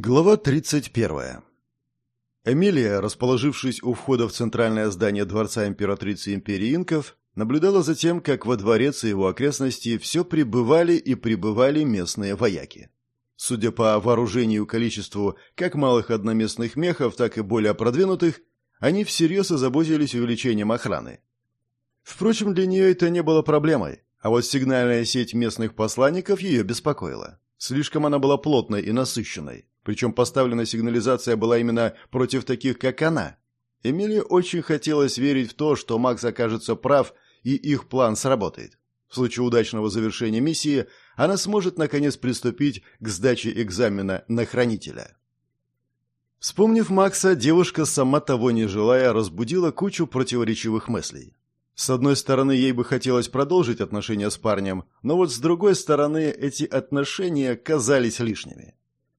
Глава 31. Эмилия, расположившись у входа в центральное здание дворца императрицы империи инков, наблюдала за тем, как во дворец и его окрестности все прибывали и прибывали местные вояки. Судя по вооружению и количеству как малых одноместных мехов, так и более продвинутых, они всерьез озаботились увеличением охраны. Впрочем, для нее это не было проблемой, а вот сигнальная сеть местных посланников ее беспокоила. Слишком она была плотной и насыщенной. Причем поставлена сигнализация была именно против таких, как она. Эмилии очень хотелось верить в то, что Макс окажется прав и их план сработает. В случае удачного завершения миссии она сможет наконец приступить к сдаче экзамена на хранителя. Вспомнив Макса, девушка, сама того не желая, разбудила кучу противоречивых мыслей. С одной стороны, ей бы хотелось продолжить отношения с парнем, но вот с другой стороны, эти отношения казались лишними.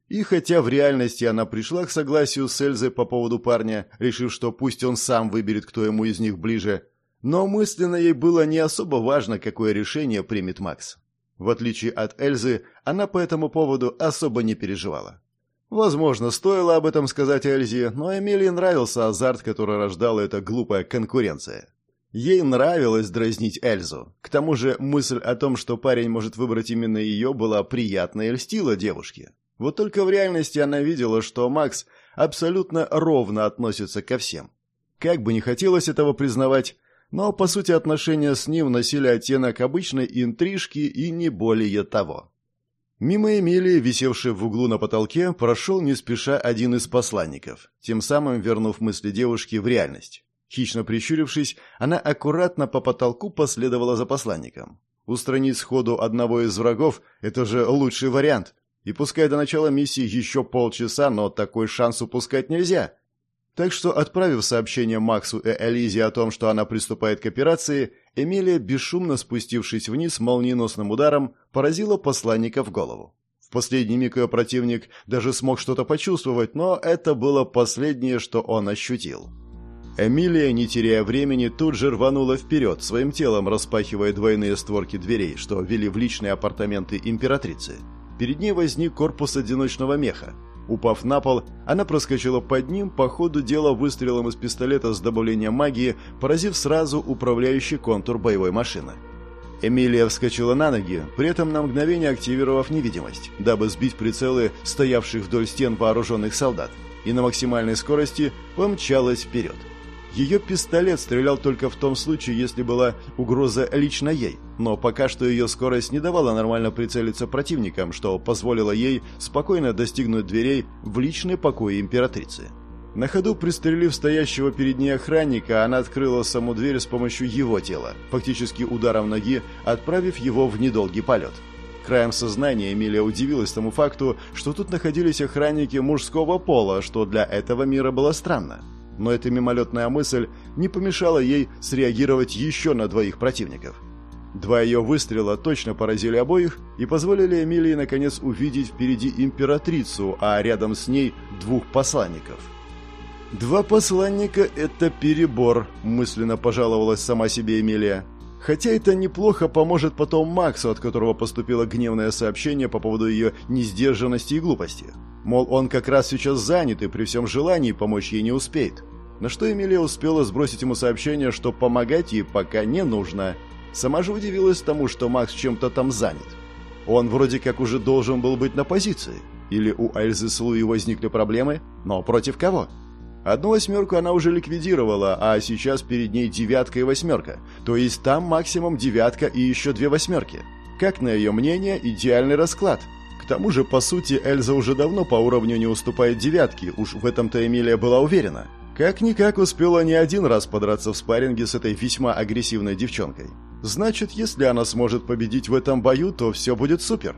И хотя в реальности она пришла к согласию с Эльзой по поводу парня, решив, что пусть он сам выберет, кто ему из них ближе, но мысленно ей было не особо важно, какое решение примет Макс. В отличие от Эльзы, она по этому поводу особо не переживала. Возможно, стоило об этом сказать Эльзе, но Эмилии нравился азарт, который рождала эта глупая конкуренция. Ей нравилось дразнить Эльзу. К тому же мысль о том, что парень может выбрать именно ее, была приятной и льстила девушке. Вот только в реальности она видела, что Макс абсолютно ровно относится ко всем. Как бы не хотелось этого признавать, но, по сути, отношения с ним носили оттенок обычной интрижки и не более того. Мимо Эмилии, висевшей в углу на потолке, прошел не спеша один из посланников, тем самым вернув мысли девушки в реальность. Хищно прищурившись, она аккуратно по потолку последовала за посланником. Устранить сходу одного из врагов – это же лучший вариант, и пускай до начала миссии еще полчаса, но такой шанс упускать нельзя. Так что, отправив сообщение Максу и Элизе о том, что она приступает к операции, Эмилия, бесшумно спустившись вниз молниеносным ударом, поразила посланника в голову. В последний миг ее противник даже смог что-то почувствовать, но это было последнее, что он ощутил. Эмилия, не теряя времени, тут же рванула вперед, своим телом распахивая двойные створки дверей, что вели в личные апартаменты императрицы. Перед ней возник корпус одиночного меха. Упав на пол, она проскочила под ним, по ходу дела выстрелом из пистолета с добавлением магии, поразив сразу управляющий контур боевой машины. Эмилия вскочила на ноги, при этом на мгновение активировав невидимость, дабы сбить прицелы стоявших вдоль стен вооруженных солдат, и на максимальной скорости помчалась вперед. Ее пистолет стрелял только в том случае, если была угроза лично ей, но пока что ее скорость не давала нормально прицелиться противникам, что позволило ей спокойно достигнуть дверей в личные покои императрицы. На ходу пристрелив стоящего перед ней охранника, она открыла саму дверь с помощью его тела, фактически ударом ноги, отправив его в недолгий полет. Краем сознания Эмилия удивилась тому факту, что тут находились охранники мужского пола, что для этого мира было странно но эта мимолетная мысль не помешала ей среагировать еще на двоих противников. Два ее выстрела точно поразили обоих и позволили Эмилии наконец увидеть впереди императрицу, а рядом с ней двух посланников. «Два посланника — это перебор», — мысленно пожаловалась сама себе Эмилия. Хотя это неплохо поможет потом Максу, от которого поступило гневное сообщение по поводу ее несдержанности и глупости. Мол, он как раз сейчас занят и при всем желании помочь ей не успеет. На что Эмилия успела сбросить ему сообщение, что помогать ей пока не нужно. Сама же удивилась тому, что Макс чем-то там занят. Он вроде как уже должен был быть на позиции. Или у Эльзы с Луи возникли проблемы, но против кого? Одну восьмерку она уже ликвидировала, а сейчас перед ней девятка и восьмерка. То есть там максимум девятка и еще две восьмерки. Как на ее мнение, идеальный расклад. К тому же, по сути, Эльза уже давно по уровню не уступает девятке, уж в этом-то Эмилия была уверена. Как-никак успела не один раз подраться в спарринге с этой весьма агрессивной девчонкой. Значит, если она сможет победить в этом бою, то все будет супер.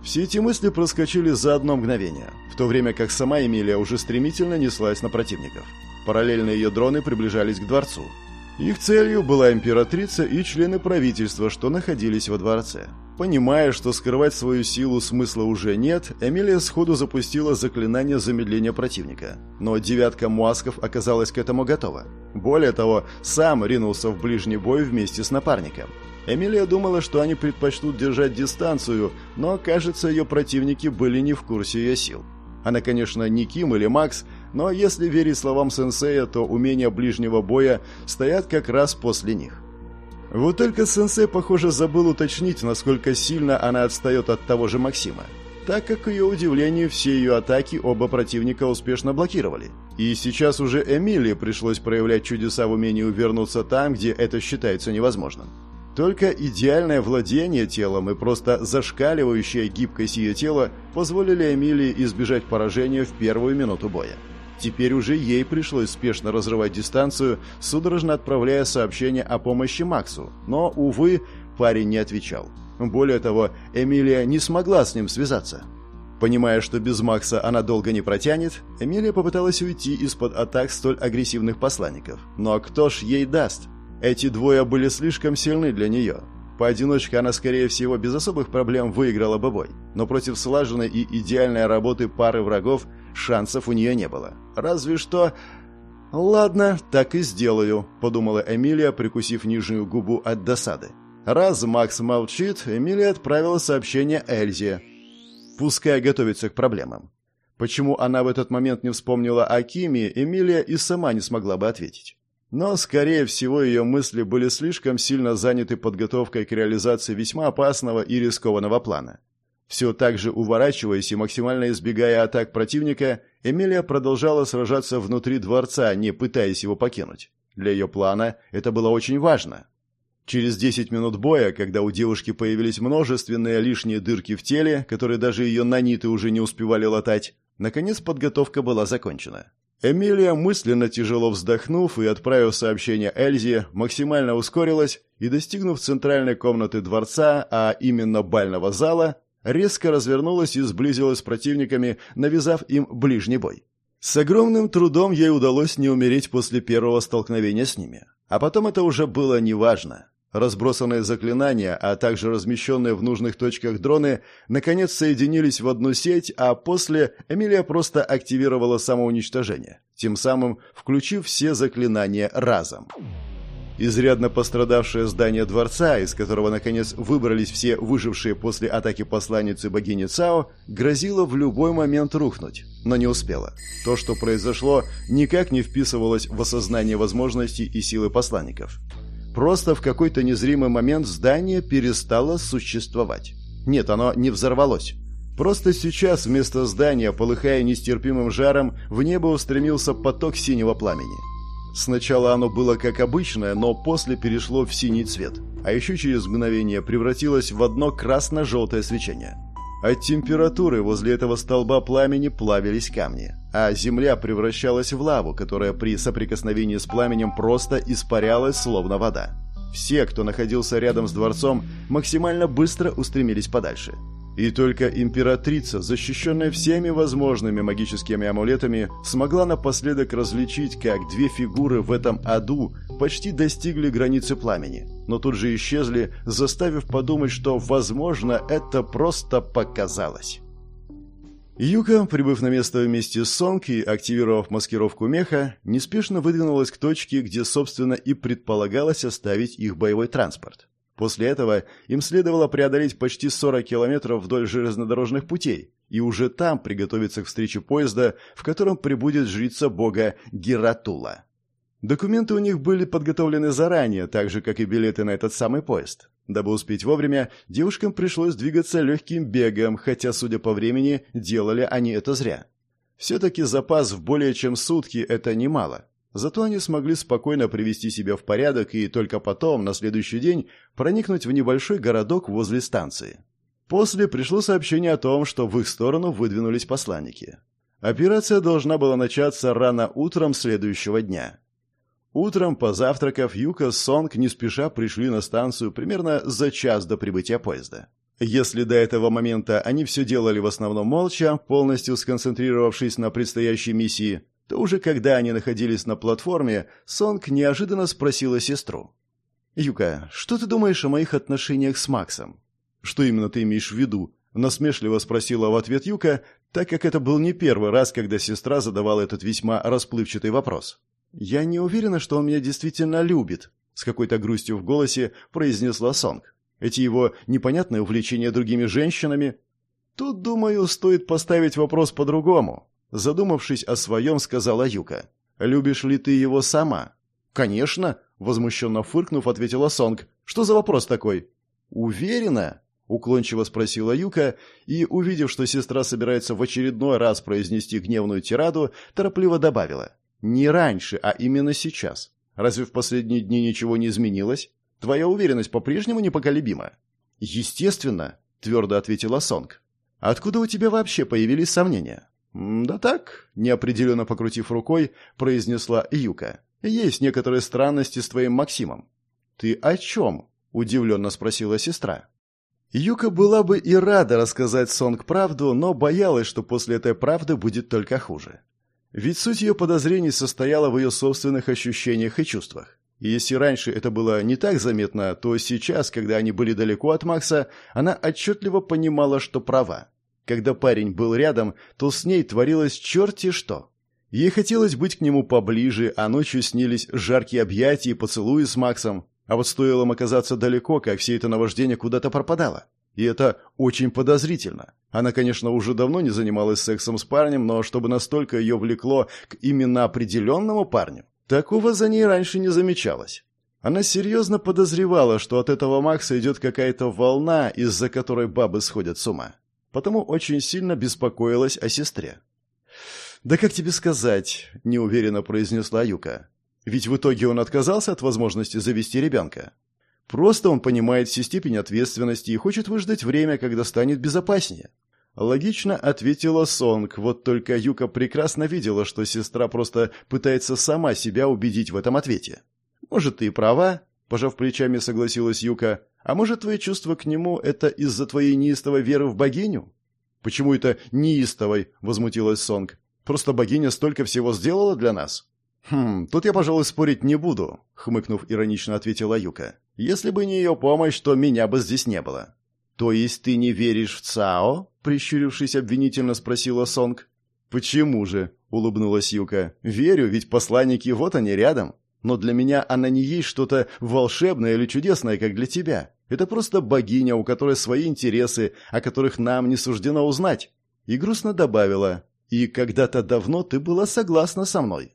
Все эти мысли проскочили за одно мгновение, в то время как сама Эмилия уже стремительно неслась на противников. Параллельно ее дроны приближались к дворцу. Их целью была императрица и члены правительства, что находились во дворце. Понимая, что скрывать свою силу смысла уже нет, Эмилия сходу запустила заклинание замедления противника. Но девятка муасков оказалась к этому готова. Более того, сам ринулся в ближний бой вместе с напарником. Эмилия думала, что они предпочтут держать дистанцию, но, кажется, ее противники были не в курсе ее сил. Она, конечно, не Ким или Макс, но если верить словам сенсея, то умения ближнего боя стоят как раз после них. Вот только сенсей, похоже, забыл уточнить, насколько сильно она отстает от того же Максима, так как, к ее удивлению, все ее атаки оба противника успешно блокировали. И сейчас уже Эмилии пришлось проявлять чудеса в умении увернуться там, где это считается невозможным. Только идеальное владение телом и просто зашкаливающая гибкость ее тела позволили Эмилии избежать поражения в первую минуту боя. Теперь уже ей пришлось спешно разрывать дистанцию, судорожно отправляя сообщение о помощи Максу. Но, увы, парень не отвечал. Более того, Эмилия не смогла с ним связаться. Понимая, что без Макса она долго не протянет, Эмилия попыталась уйти из-под атак столь агрессивных посланников. Но кто ж ей даст? Эти двое были слишком сильны для нее. Поодиночке она, скорее всего, без особых проблем выиграла бы бой. Но против слаженной и идеальной работы пары врагов шансов у нее не было. Разве что... «Ладно, так и сделаю», — подумала Эмилия, прикусив нижнюю губу от досады. Раз Макс молчит, Эмилия отправила сообщение Эльзе. Пускай готовится к проблемам. Почему она в этот момент не вспомнила о Киме, Эмилия и сама не смогла бы ответить. Но, скорее всего, ее мысли были слишком сильно заняты подготовкой к реализации весьма опасного и рискованного плана. Все так же уворачиваясь и максимально избегая атак противника, Эмилия продолжала сражаться внутри дворца, не пытаясь его покинуть. Для ее плана это было очень важно. Через 10 минут боя, когда у девушки появились множественные лишние дырки в теле, которые даже ее наниты уже не успевали латать, наконец подготовка была закончена. Эмилия, мысленно тяжело вздохнув и отправив сообщение Эльзе, максимально ускорилась и, достигнув центральной комнаты дворца, а именно бального зала, резко развернулась и сблизилась с противниками, навязав им ближний бой. С огромным трудом ей удалось не умереть после первого столкновения с ними. А потом это уже было неважно. Разбросанные заклинания, а также размещенные в нужных точках дроны, наконец соединились в одну сеть, а после Эмилия просто активировала самоуничтожение, тем самым включив все заклинания разом. Изрядно пострадавшее здание дворца, из которого, наконец, выбрались все выжившие после атаки посланницы богини Цао, грозило в любой момент рухнуть, но не успело. То, что произошло, никак не вписывалось в осознание возможностей и силы посланников. Просто в какой-то незримый момент здание перестало существовать. Нет, оно не взорвалось. Просто сейчас вместо здания, полыхая нестерпимым жаром, в небо устремился поток синего пламени. Сначала оно было как обычное, но после перешло в синий цвет, а еще через мгновение превратилось в одно красно-желтое свечение. От температуры возле этого столба пламени плавились камни, а земля превращалась в лаву, которая при соприкосновении с пламенем просто испарялась, словно вода. Все, кто находился рядом с дворцом, максимально быстро устремились подальше – и только императрица, защищенная всеми возможными магическими амулетами, смогла напоследок различить, как две фигуры в этом аду почти достигли границы пламени, но тут же исчезли, заставив подумать, что, возможно, это просто показалось. Юка, прибыв на место вместе с Сонг и активировав маскировку меха, неспешно выдвинулась к точке, где, собственно, и предполагалось оставить их боевой транспорт. После этого им следовало преодолеть почти 40 километров вдоль железнодорожных путей и уже там приготовиться к встрече поезда, в котором прибудет жрица бога Гератула. Документы у них были подготовлены заранее, так же, как и билеты на этот самый поезд. Дабы успеть вовремя, девушкам пришлось двигаться легким бегом, хотя, судя по времени, делали они это зря. Все-таки запас в более чем сутки – это немало. Зато они смогли спокойно привести себя в порядок и только потом, на следующий день, проникнуть в небольшой городок возле станции. После пришло сообщение о том, что в их сторону выдвинулись посланники. Операция должна была начаться рано утром следующего дня. Утром, позавтракав, Юка с Сонг не спеша пришли на станцию примерно за час до прибытия поезда. Если до этого момента они все делали в основном молча, полностью сконцентрировавшись на предстоящей миссии, то уже когда они находились на платформе, Сонг неожиданно спросила сестру. «Юка, что ты думаешь о моих отношениях с Максом?» «Что именно ты имеешь в виду?» – насмешливо спросила в ответ Юка, так как это был не первый раз, когда сестра задавала этот весьма расплывчатый вопрос. «Я не уверена, что он меня действительно любит», – с какой-то грустью в голосе произнесла Сонг. «Эти его непонятные увлечения другими женщинами Тут, думаю, стоит поставить вопрос по-другому. Задумавшись о своем, сказала Юка. «Любишь ли ты его сама?» «Конечно», — возмущенно фыркнув, ответила Сонг. «Что за вопрос такой?» «Уверена?» — уклончиво спросила Юка, и, увидев, что сестра собирается в очередной раз произнести гневную тираду, торопливо добавила. «Не раньше, а именно сейчас. Разве в последние дни ничего не изменилось? Твоя уверенность по-прежнему непоколебима?» «Естественно», — твердо ответила Сонг. «Откуда у тебя вообще появились сомнения?» «Да так», — неопределенно покрутив рукой, произнесла Юка. «Есть некоторые странности с твоим Максимом». «Ты о чем?» — удивленно спросила сестра. Юка была бы и рада рассказать Сонг правду, но боялась, что после этой правды будет только хуже. Ведь суть ее подозрений состояла в ее собственных ощущениях и чувствах. И если раньше это было не так заметно, то сейчас, когда они были далеко от Макса, она отчетливо понимала, что права. Когда парень был рядом, то с ней творилось черти что. Ей хотелось быть к нему поближе, а ночью снились жаркие объятия и поцелуи с Максом. А вот стоило им оказаться далеко, как все это наваждение куда-то пропадало. И это очень подозрительно. Она, конечно, уже давно не занималась сексом с парнем, но чтобы настолько ее влекло к именно определенному парню, Такого за ней раньше не замечалось. Она серьезно подозревала, что от этого Макса идет какая-то волна, из-за которой бабы сходят с ума. Потому очень сильно беспокоилась о сестре. «Да как тебе сказать?» – неуверенно произнесла Юка. «Ведь в итоге он отказался от возможности завести ребенка. Просто он понимает всю степень ответственности и хочет выждать время, когда станет безопаснее. Логично ответила Сонг, вот только Юка прекрасно видела, что сестра просто пытается сама себя убедить в этом ответе. «Может, ты и права», – пожав плечами, согласилась Юка. «А может, твои чувства к нему – это из-за твоей неистовой веры в богиню?» «Почему это неистовой?» – возмутилась Сонг. «Просто богиня столько всего сделала для нас». «Хм, тут я, пожалуй, спорить не буду», – хмыкнув, иронично ответила Юка. «Если бы не ее помощь, то меня бы здесь не было». «То есть ты не веришь в Цао?» — прищурившись обвинительно спросила Сонг. «Почему же?» — улыбнулась Юка. «Верю, ведь посланники вот они рядом. Но для меня она не есть что-то волшебное или чудесное, как для тебя. Это просто богиня, у которой свои интересы, о которых нам не суждено узнать». И грустно добавила. «И когда-то давно ты была согласна со мной».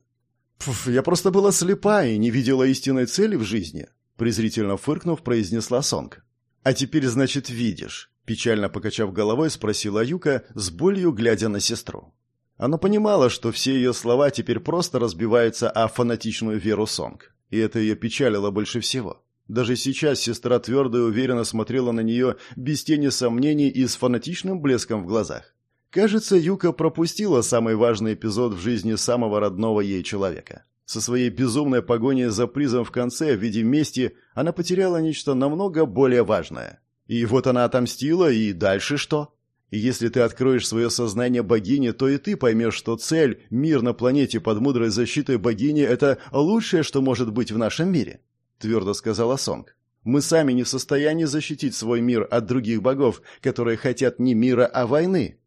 «Пф, я просто была слепа и не видела истинной цели в жизни», презрительно фыркнув, произнесла Сонг. «А теперь, значит, видишь?» Печально покачав головой, спросила Юка, с болью глядя на сестру. Она понимала, что все ее слова теперь просто разбиваются о фанатичную веру Сонг. И это ее печалило больше всего. Даже сейчас сестра твердо и уверенно смотрела на нее без тени сомнений и с фанатичным блеском в глазах. Кажется, Юка пропустила самый важный эпизод в жизни самого родного ей человека. Со своей безумной погоней за призом в конце в виде мести она потеряла нечто намного более важное. И вот она отомстила, и дальше что? И если ты откроешь свое сознание богине, то и ты поймешь, что цель, мир на планете под мудрой защитой богини – это лучшее, что может быть в нашем мире», – твердо сказала Сонг. «Мы сами не в состоянии защитить свой мир от других богов, которые хотят не мира, а войны».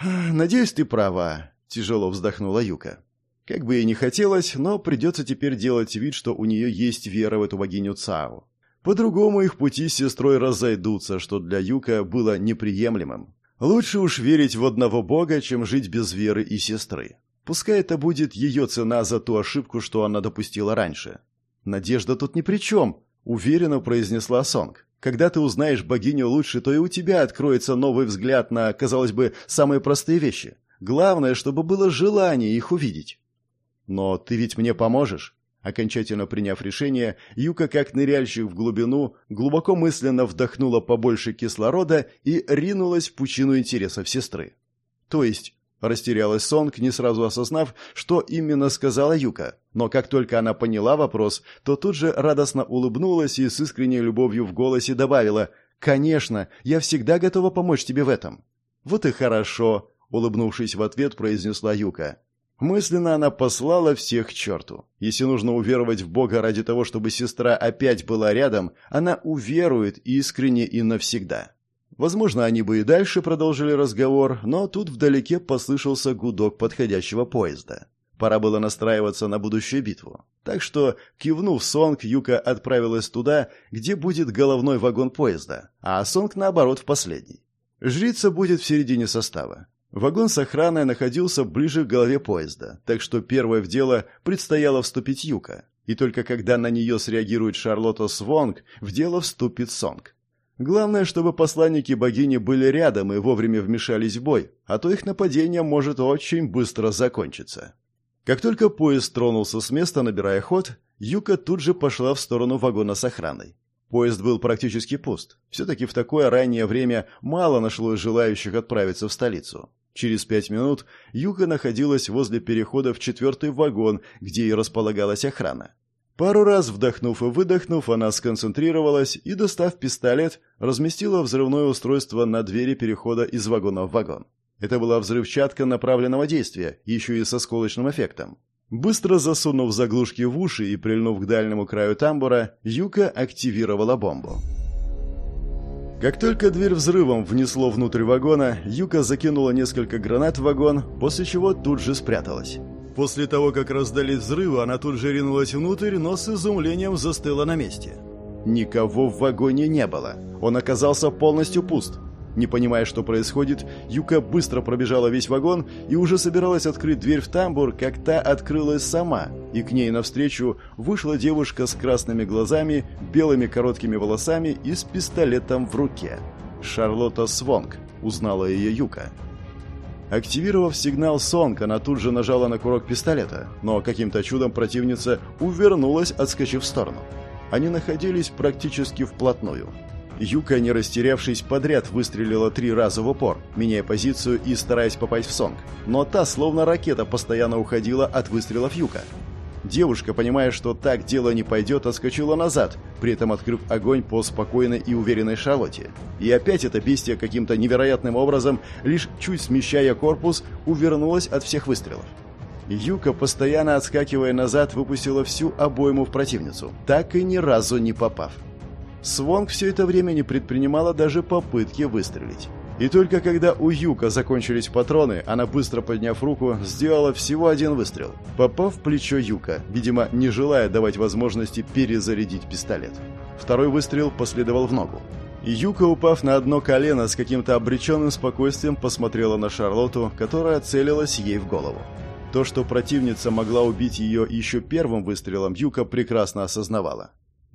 «Надеюсь, ты права», – тяжело вздохнула Юка. Как бы ей не хотелось, но придется теперь делать вид, что у нее есть вера в эту богиню Цао. По-другому их пути с сестрой разойдутся, что для Юка было неприемлемым. Лучше уж верить в одного бога, чем жить без веры и сестры. Пускай это будет ее цена за ту ошибку, что она допустила раньше. «Надежда тут ни при чем», — уверенно произнесла Сонг. «Когда ты узнаешь богиню лучше, то и у тебя откроется новый взгляд на, казалось бы, самые простые вещи. Главное, чтобы было желание их увидеть». «Но ты ведь мне поможешь?» Окончательно приняв решение, Юка, как ныряльщик в глубину, глубоко мысленно вдохнула побольше кислорода и ринулась в пучину интересов сестры. «То есть...» – растерялась Сонг, не сразу осознав, что именно сказала Юка. Но как только она поняла вопрос, то тут же радостно улыбнулась и с искренней любовью в голосе добавила «Конечно, я всегда готова помочь тебе в этом». «Вот и хорошо», – улыбнувшись в ответ, произнесла Юка. Мысленно она послала всех к черту. Если нужно уверовать в Бога ради того, чтобы сестра опять была рядом, она уверует искренне и навсегда. Возможно, они бы и дальше продолжили разговор, но тут вдалеке послышался гудок подходящего поезда. Пора было настраиваться на будущую битву. Так что, кивнув Сонг, Юка отправилась туда, где будет головной вагон поезда, а Сонг, наоборот, в последний. Жрица будет в середине состава. Вагон с охраной находился ближе к голове поезда, так что первой в дело предстояло вступить Юка. И только когда на нее среагирует Шарлотта Свонг, в дело вступит Сонг. Главное, чтобы посланники богини были рядом и вовремя вмешались в бой, а то их нападение может очень быстро закончиться. Как только поезд тронулся с места, набирая ход, Юка тут же пошла в сторону вагона с охраной. Поезд был практически пуст. Все-таки в такое раннее время мало нашлось желающих отправиться в столицу. Через пять минут Юка находилась возле перехода в четвертый вагон, где и располагалась охрана. Пару раз вдохнув и выдохнув, она сконцентрировалась и, достав пистолет, разместила взрывное устройство на двери перехода из вагона в вагон. Это была взрывчатка направленного действия, еще и со сколочным эффектом. Быстро засунув заглушки в уши и прильнув к дальнему краю тамбура, Юка активировала бомбу. Как только дверь взрывом внесло внутрь вагона, Юка закинула несколько гранат в вагон, после чего тут же спряталась. После того, как раздались взрывы, она тут же ринулась внутрь, но с изумлением застыла на месте. Никого в вагоне не было. Он оказался полностью пуст. Не понимая, что происходит, Юка быстро пробежала весь вагон и уже собиралась открыть дверь в тамбур, как та открылась сама, и к ней навстречу вышла девушка с красными глазами, белыми короткими волосами и с пистолетом в руке. Шарлотта Свонг, узнала ее Юка. Активировав сигнал Сонг, она тут же нажала на курок пистолета, но каким-то чудом противница увернулась, отскочив в сторону. Они находились практически вплотную. Юка, не растерявшись, подряд выстрелила три раза в упор, меняя позицию и стараясь попасть в Сонг. Но та, словно ракета, постоянно уходила от выстрелов Юка. Девушка, понимая, что так дело не пойдет, отскочила назад, при этом открыв огонь по спокойной и уверенной Шарлотте. И опять эта бестия каким-то невероятным образом, лишь чуть смещая корпус, увернулась от всех выстрелов. Юка, постоянно отскакивая назад, выпустила всю обойму в противницу, так и ни разу не попав. Свонг все это время не предпринимала даже попытки выстрелить. И только когда у Юка закончились патроны, она, быстро подняв руку, сделала всего один выстрел, попав в плечо Юка, видимо, не желая давать возможности перезарядить пистолет. Второй выстрел последовал в ногу. Юка, упав на одно колено, с каким-то обреченным спокойствием посмотрела на Шарлотту, которая целилась ей в голову. То, что противница могла убить ее еще первым выстрелом, Юка прекрасно осознавала.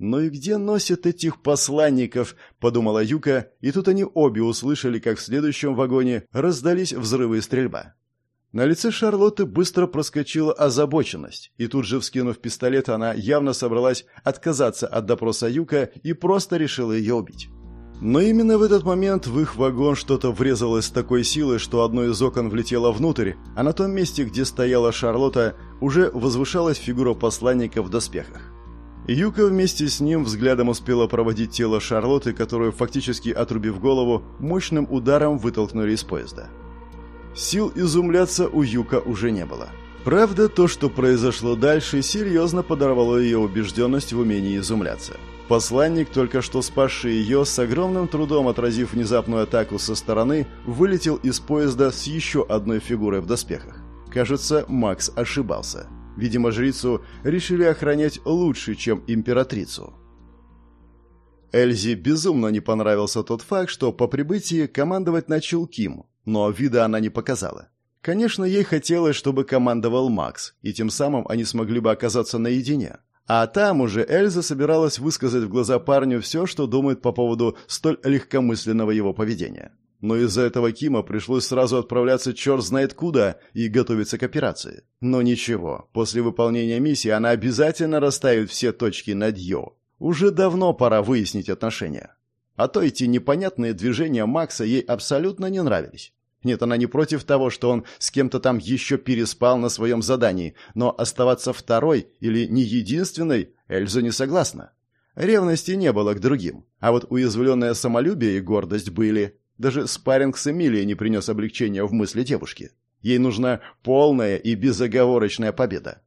«Ну и где носят этих посланников?» – подумала Юка, и тут они обе услышали, как в следующем вагоне раздались взрывы и стрельба. На лице Шарлотты быстро проскочила озабоченность, и тут же, вскинув пистолет, она явно собралась отказаться от допроса Юка и просто решила ее убить. Но именно в этот момент в их вагон что-то врезалось с такой силой, что одно из окон влетело внутрь, а на том месте, где стояла Шарлотта, уже возвышалась фигура посланника в доспехах. Юка вместе с ним взглядом успела проводить тело Шарлотты, которую, фактически отрубив голову, мощным ударом вытолкнули из поезда. Сил изумляться у Юка уже не было. Правда, то, что произошло дальше, серьезно подорвало ее убежденность в умении изумляться. Посланник, только что спасший ее, с огромным трудом отразив внезапную атаку со стороны, вылетел из поезда с еще одной фигурой в доспехах. Кажется, Макс ошибался. Видимо, жрицу решили охранять лучше, чем императрицу. Эльзе безумно не понравился тот факт, что по прибытии командовать начал Ким, но вида она не показала. Конечно, ей хотелось, чтобы командовал Макс, и тем самым они смогли бы оказаться наедине. А там уже Эльза собиралась высказать в глаза парню все, что думает по поводу столь легкомысленного его поведения. Но из-за этого Кима пришлось сразу отправляться черт знает куда и готовиться к операции. Но ничего, после выполнения миссии она обязательно расставит все точки над «ё». Уже давно пора выяснить отношения. А то эти непонятные движения Макса ей абсолютно не нравились. Нет, она не против того, что он с кем-то там еще переспал на своем задании, но оставаться второй или не единственной Эльза не согласна. Ревности не было к другим, а вот уязвленное самолюбие и гордость были. Даже спарринг с Эмилией не принес облегчения в мысли девушки. Ей нужна полная и безоговорочная победа.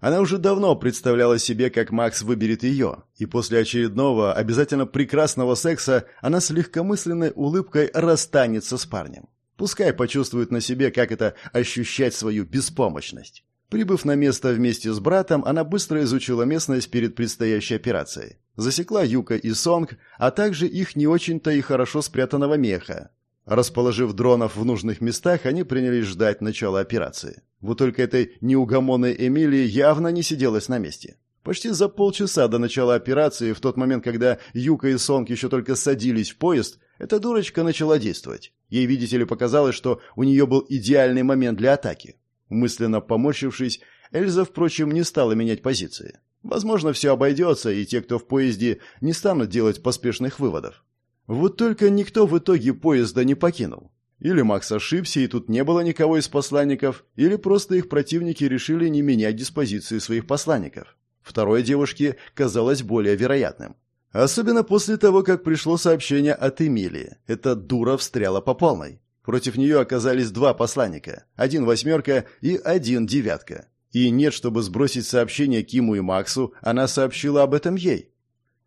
Она уже давно представляла себе, как Макс выберет ее, и после очередного, обязательно прекрасного секса она с легкомысленной улыбкой расстанется с парнем. Пускай почувствует на себе, как это ощущать свою беспомощность. Прибыв на место вместе с братом, она быстро изучила местность перед предстоящей операцией. Засекла Юка и Сонг, а также их не очень-то и хорошо спрятанного меха. Расположив дронов в нужных местах, они принялись ждать начала операции. Вот только этой неугомонной Эмилии явно не сиделась на месте. Почти за полчаса до начала операции, в тот момент, когда Юка и Сонг еще только садились в поезд, эта дурочка начала действовать. Ей, видите ли, показалось, что у нее был идеальный момент для атаки. Мысленно поморщившись, Эльза, впрочем, не стала менять позиции. Возможно, все обойдется, и те, кто в поезде, не станут делать поспешных выводов. Вот только никто в итоге поезда не покинул. Или Макс ошибся, и тут не было никого из посланников, или просто их противники решили не менять диспозиции своих посланников. Второе девушке казалось более вероятным. Особенно после того, как пришло сообщение от Эмилии. Эта дура встряла по полной. Против нее оказались два посланника. Один восьмерка и один девятка. И нет, чтобы сбросить сообщение Киму и Максу, она сообщила об этом ей.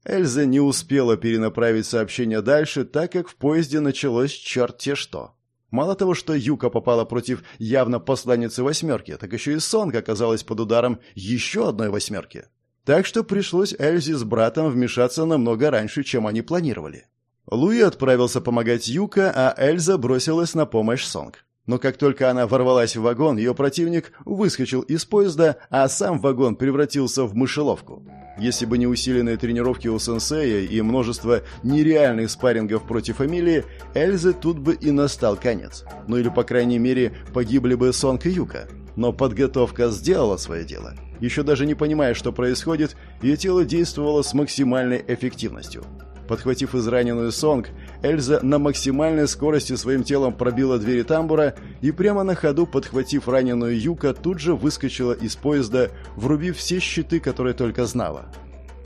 Эльза не успела перенаправить сообщение дальше, так как в поезде началось черт-те что. Мало того, что Юка попала против явно посланницы восьмерки, так еще и Сонг оказалась под ударом еще одной восьмерки. Так что пришлось Эльзе с братом вмешаться намного раньше, чем они планировали. Луи отправился помогать Юка, а Эльза бросилась на помощь Сонг. Но как только она ворвалась в вагон, ее противник выскочил из поезда, а сам вагон превратился в мышеловку. Если бы не усиленные тренировки у сенсея и множество нереальных спаррингов против Эмилии, Эльзы тут бы и настал конец. Ну или, по крайней мере, погибли бы Сонг и Юка. Но подготовка сделала свое дело. Еще даже не понимая, что происходит, ее тело действовало с максимальной эффективностью. Подхватив израненную Сонг, Эльза на максимальной скорости своим телом пробила двери тамбура и прямо на ходу, подхватив раненую Юка, тут же выскочила из поезда, врубив все щиты, которые только знала.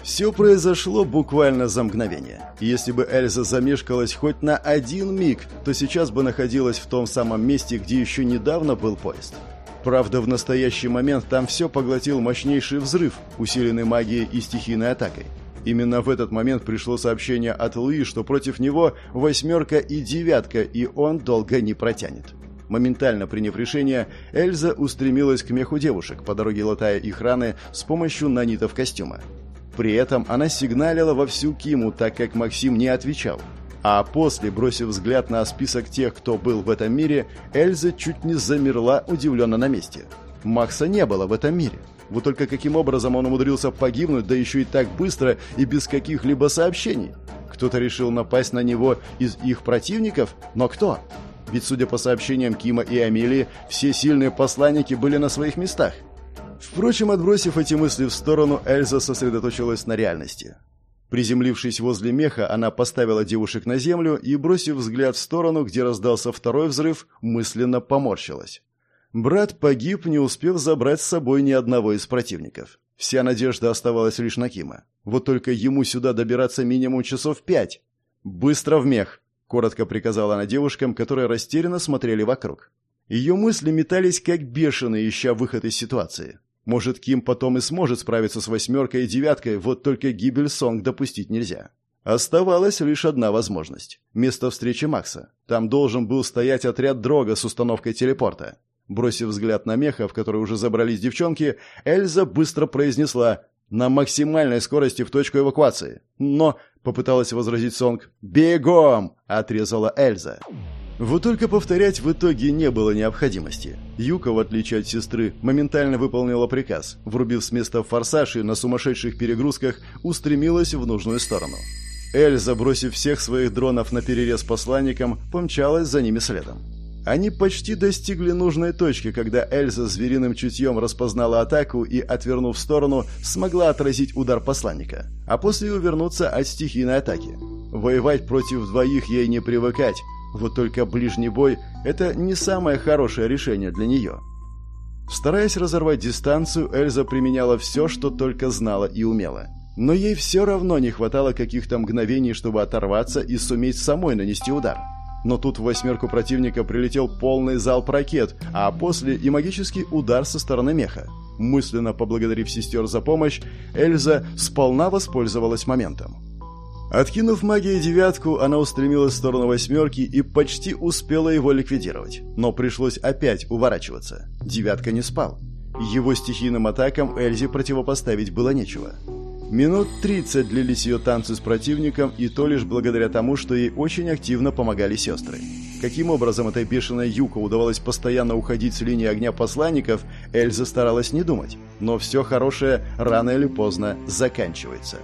Все произошло буквально за мгновение. Если бы Эльза замешкалась хоть на один миг, то сейчас бы находилась в том самом месте, где еще недавно был поезд. Правда, в настоящий момент там все поглотил мощнейший взрыв, усиленный магией и стихийной атакой. Именно в этот момент пришло сообщение от Луи, что против него восьмерка и девятка, и он долго не протянет. Моментально приняв решение, Эльза устремилась к меху девушек, по дороге латая их раны с помощью нанитов костюма. При этом она сигналила во всю Киму, так как Максим не отвечал. А после, бросив взгляд на список тех, кто был в этом мире, Эльза чуть не замерла удивленно на месте. Макса не было в этом мире. Вот только каким образом он умудрился погибнуть, да еще и так быстро и без каких-либо сообщений? Кто-то решил напасть на него из их противников? Но кто? Ведь, судя по сообщениям Кима и Амелии, все сильные посланники были на своих местах. Впрочем, отбросив эти мысли в сторону, Эльза сосредоточилась на реальности. Приземлившись возле меха, она поставила девушек на землю и, бросив взгляд в сторону, где раздался второй взрыв, мысленно поморщилась. Брат погиб, не успев забрать с собой ни одного из противников. Вся надежда оставалась лишь на Кима. Вот только ему сюда добираться минимум часов пять. «Быстро в мех!» — коротко приказала она девушкам, которые растерянно смотрели вокруг. Ее мысли метались как бешеные, ища выход из ситуации. Может, Ким потом и сможет справиться с восьмеркой и девяткой, вот только гибель Сонг допустить нельзя. Оставалась лишь одна возможность. Место встречи Макса. Там должен был стоять отряд Дрога с установкой телепорта. Бросив взгляд на меха, в который уже забрались девчонки, Эльза быстро произнесла «На максимальной скорости в точку эвакуации». «Но...» — попыталась возразить Сонг. «Бегом!» — отрезала Эльза. Вот только повторять в итоге не было необходимости. Юка, в отличие от сестры, моментально выполнила приказ, врубив с места форсаж и на сумасшедших перегрузках устремилась в нужную сторону. Эльза, бросив всех своих дронов на перерез посланникам, помчалась за ними следом. Они почти достигли нужной точки, когда Эльза звериным чутьем распознала атаку и, отвернув в сторону, смогла отразить удар посланника, а после увернуться от стихийной атаки. Воевать против двоих ей не привыкать, вот только ближний бой – это не самое хорошее решение для нее. Стараясь разорвать дистанцию, Эльза применяла все, что только знала и умела. Но ей все равно не хватало каких-то мгновений, чтобы оторваться и суметь самой нанести удар – но тут в восьмерку противника прилетел полный залп ракет, а после и магический удар со стороны меха. Мысленно поблагодарив сестер за помощь, Эльза сполна воспользовалась моментом. Откинув магией девятку, она устремилась в сторону восьмерки и почти успела его ликвидировать. Но пришлось опять уворачиваться. Девятка не спал. Его стихийным атакам Эльзе противопоставить было нечего. Минут 30 длились ее танцы с противником, и то лишь благодаря тому, что ей очень активно помогали сестры. Каким образом этой бешеной Юко удавалось постоянно уходить с линии огня посланников, Эльза старалась не думать. Но все хорошее рано или поздно заканчивается.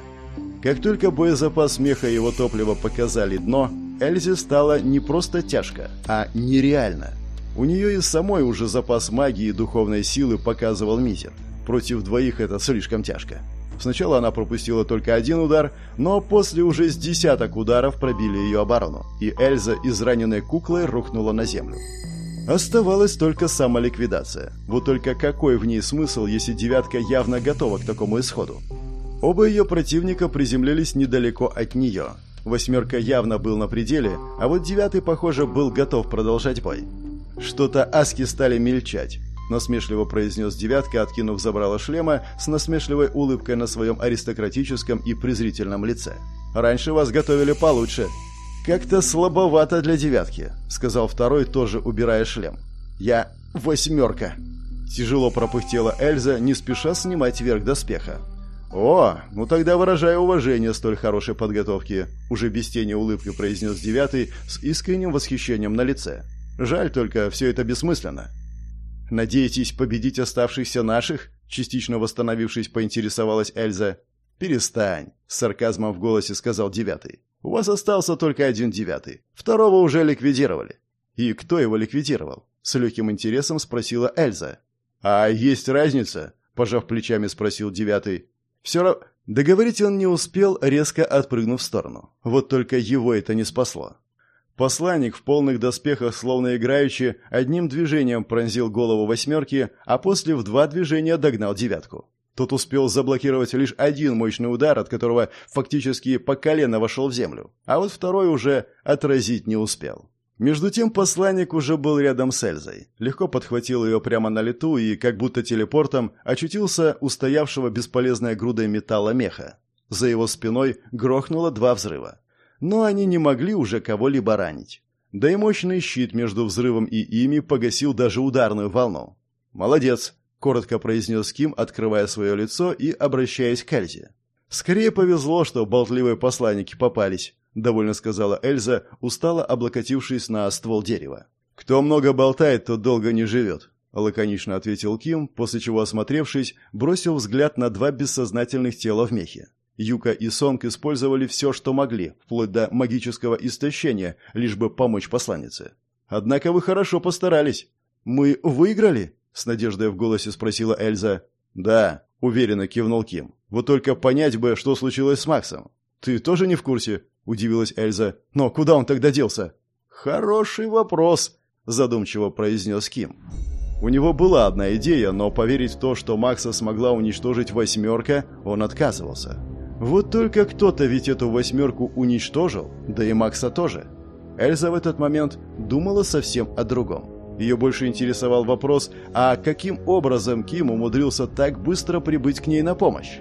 Как только боезапас меха и его топлива показали дно, Эльзе стало не просто тяжко, а нереально. У нее и самой уже запас магии и духовной силы показывал мизер. Против двоих это слишком тяжко. Сначала она пропустила только один удар, но после уже с десяток ударов пробили ее оборону, и Эльза, израненной куклой, рухнула на землю. Оставалась только самоликвидация. Вот только какой в ней смысл, если девятка явно готова к такому исходу? Оба ее противника приземлились недалеко от нее. Восьмерка явно был на пределе, а вот девятый, похоже, был готов продолжать бой. Что-то аски стали мельчать. Насмешливо произнес девятка, откинув забрало шлема с насмешливой улыбкой на своем аристократическом и презрительном лице. «Раньше вас готовили получше». «Как-то слабовато для девятки», — сказал второй, тоже убирая шлем. «Я восьмерка». Тяжело пропыхтела Эльза, не спеша снимать верх доспеха. «О, ну тогда выражаю уважение столь хорошей подготовки», уже без тени улыбки произнес девятый с искренним восхищением на лице. «Жаль только, все это бессмысленно. «Надеетесь победить оставшихся наших?» Частично восстановившись, поинтересовалась Эльза. «Перестань», — с сарказмом в голосе сказал девятый. «У вас остался только один девятый. Второго уже ликвидировали». «И кто его ликвидировал?» — с легким интересом спросила Эльза. «А есть разница?» — пожав плечами, спросил девятый. «Все равно...» Договорить он не успел, резко отпрыгнув в сторону. Вот только его это не спасло. Посланник в полных доспехах, словно играючи, одним движением пронзил голову восьмерки, а после в два движения догнал девятку. Тот успел заблокировать лишь один мощный удар, от которого фактически по колено вошел в землю, а вот второй уже отразить не успел. Между тем посланник уже был рядом с Эльзой. Легко подхватил ее прямо на лету и, как будто телепортом, очутился у стоявшего бесполезной грудой металла меха. За его спиной грохнуло два взрыва но они не могли уже кого-либо ранить. Да и мощный щит между взрывом и ими погасил даже ударную волну. «Молодец», — коротко произнес Ким, открывая свое лицо и обращаясь к Эльзе. «Скорее повезло, что болтливые посланники попались», — довольно сказала Эльза, устало облокотившись на ствол дерева. «Кто много болтает, тот долго не живет», — лаконично ответил Ким, после чего, осмотревшись, бросил взгляд на два бессознательных тела в мехе. Юка и Сонг использовали все, что могли, вплоть до магического истощения, лишь бы помочь посланнице. Однако вы хорошо постарались. Мы выиграли? С надеждой в голосе спросила Эльза. Да, уверенно кивнул Ким. Вот только понять бы, что случилось с Максом. Ты тоже не в курсе? Удивилась Эльза. Но куда он тогда делся? Хороший вопрос, задумчиво произнес Ким. У него была одна идея, но поверить в то, что Макса смогла уничтожить восьмерка, он отказывался. Вот только кто-то ведь эту восьмерку уничтожил, да и Макса тоже. Эльза в этот момент думала совсем о другом. Ее больше интересовал вопрос, а каким образом Ким умудрился так быстро прибыть к ней на помощь?